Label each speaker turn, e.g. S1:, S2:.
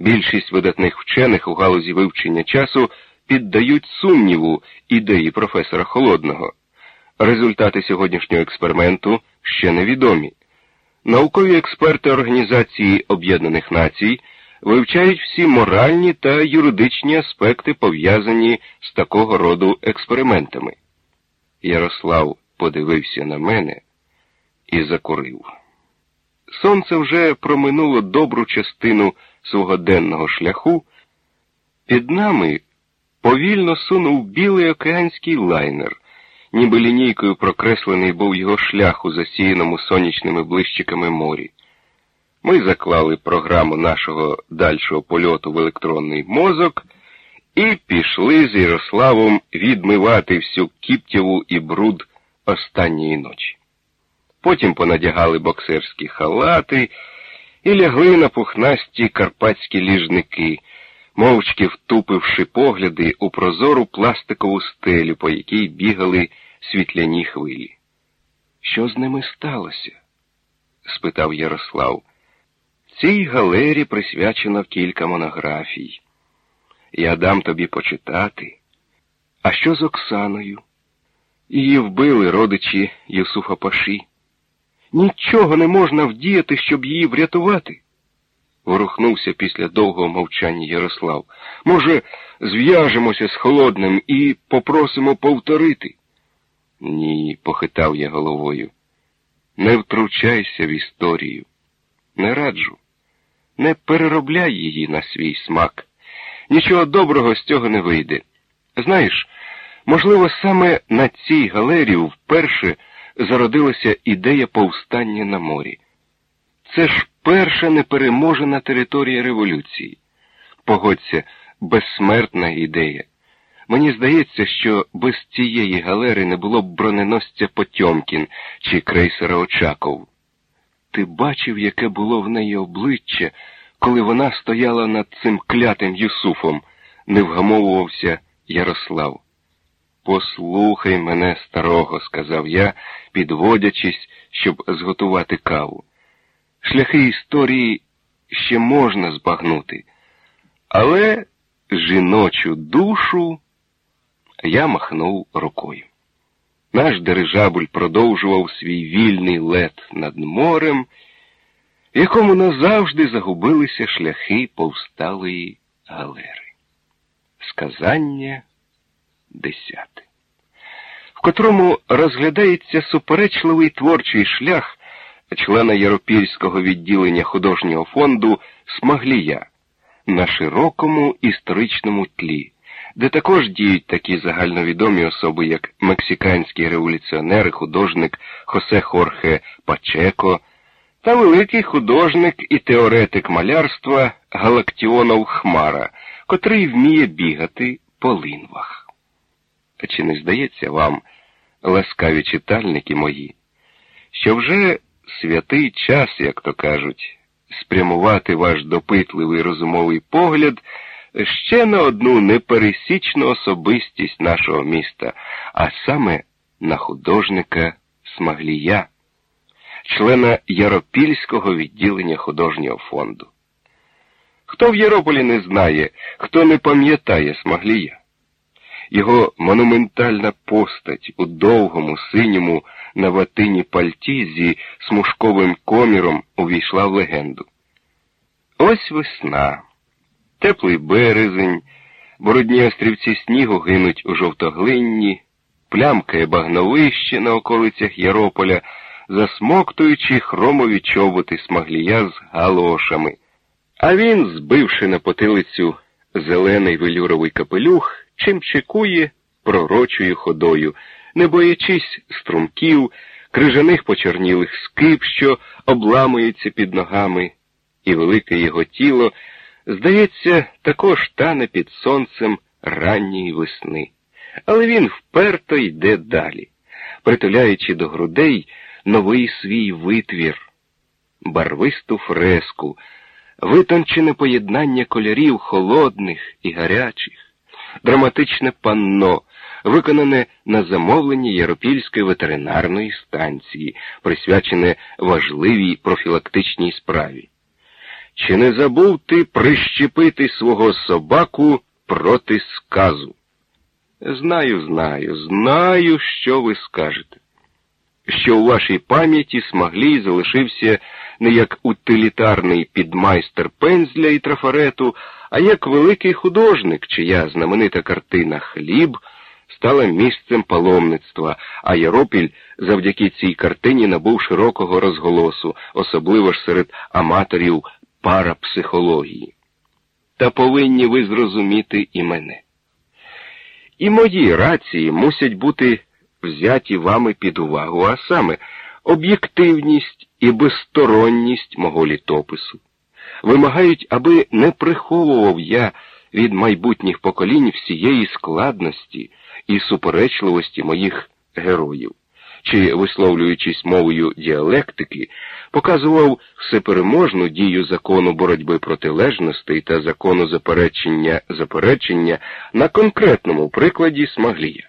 S1: Більшість видатних вчених у галузі вивчення часу піддають сумніву ідеї професора Холодного. Результати сьогоднішнього експерименту ще невідомі. Наукові експерти Організації Об'єднаних Націй вивчають всі моральні та юридичні аспекти, пов'язані з такого роду експериментами. Ярослав подивився на мене і закурив. Сонце вже проминуло добру частину свого денного шляху. Під нами повільно сунув білий океанський лайнер, ніби лінійкою прокреслений був його шлях у засіяному сонячними блищиками морі. Ми заклали програму нашого дальшого польоту в електронний мозок і пішли з Ярославом відмивати всю кіптєву і бруд останньої ночі. Потім понадягали боксерські халати і лягли на пухнасті карпатські ліжники, мовчки втупивши погляди у прозору пластикову стелю, по якій бігали світляні хвилі. Що з ними сталося? спитав Ярослав. Цій галері присвячено кілька монографій. Я дам тобі почитати. А що з Оксаною? Її вбили родичі Юсуфа Паші. Нічого не можна вдіяти, щоб її врятувати. Ворухнувся після довгого мовчання Ярослав. Може, зв'яжемося з холодним і попросимо повторити? Ні, похитав я головою. Не втручайся в історію. Не раджу. Не переробляй її на свій смак. Нічого доброго з цього не вийде. Знаєш, можливо, саме на цій галерії вперше зародилася ідея повстання на морі. Це ж перша непереможена територія революції. Погодься, безсмертна ідея. Мені здається, що без цієї галери не було б броненосця Потьомкін чи крейсера Очаков. Ти бачив, яке було в неї обличчя, коли вона стояла над цим клятим Юсуфом, не вгамовувався Ярослав. Послухай мене, старого, сказав я, підводячись, щоб зготувати каву. Шляхи історії ще можна збагнути, але жіночу душу я махнув рукою. Наш дирижабуль продовжував свій вільний лет над морем, якому назавжди загубилися шляхи повсталої галери. Сказання десяте, в котрому розглядається суперечливий творчий шлях члена Яропільського відділення художнього фонду Смаглія на широкому історичному тлі, де також діють такі загальновідомі особи, як мексиканський революціонер і художник Хосе Хорхе Пачеко та великий художник і теоретик малярства Галактіонов Хмара, котрий вміє бігати по линвах. Чи не здається вам, ласкаві читальники мої, що вже святий час, як то кажуть, спрямувати ваш допитливий розумовий погляд ще на одну непересічну особистість нашого міста, а саме на художника Смаглія, члена Яропільського відділення художнього фонду. Хто в Ярополі не знає, хто не пам'ятає Смаглія? Його монументальна постать у довгому синьому на ватині пальті зі смужковим коміром увійшла в легенду. Ось весна, теплий березень, бородні острівці снігу гинуть у жовтоглинні, плямкає багновище на околицях Ярополя, засмоктуючи хромові чоботи смаглія з галошами. А він, збивши на потилицю зелений велюровий капелюх, чим чекує пророчою ходою, не боячись струмків, крижаних почорнілих скип, що обламуються під ногами, і велике його тіло, здається, також тане під сонцем ранньої весни. Але він вперто йде далі, притуляючи до грудей новий свій витвір, барвисту фреску, витончене поєднання кольорів холодних і гарячих, драматичне панно, виконане на замовленні Єропільської ветеринарної станції, присвячене важливій профілактичній справі. чи не забув ти прищепити свого собаку проти сказу? Знаю, знаю, знаю, що ви скажете. Що у вашій пам'яті Смаглій залишився не як утилітарний підмайстер пензля і трафарету, а як великий художник, чия знаменита картина Хліб стала місцем паломництва, а Яропіль завдяки цій картині набув широкого розголосу, особливо ж серед аматорів парапсихології. Та повинні ви зрозуміти і мене. І мої рації мусять бути взяті вами під увагу, а саме об'єктивність і безсторонність мого літопису. Вимагають, аби не приховував я від майбутніх поколінь всієї складності і суперечливості моїх героїв, чи, висловлюючись мовою діалектики, показував всепереможну дію закону боротьби протилежностей та закону заперечення заперечення на конкретному прикладі Смаглія.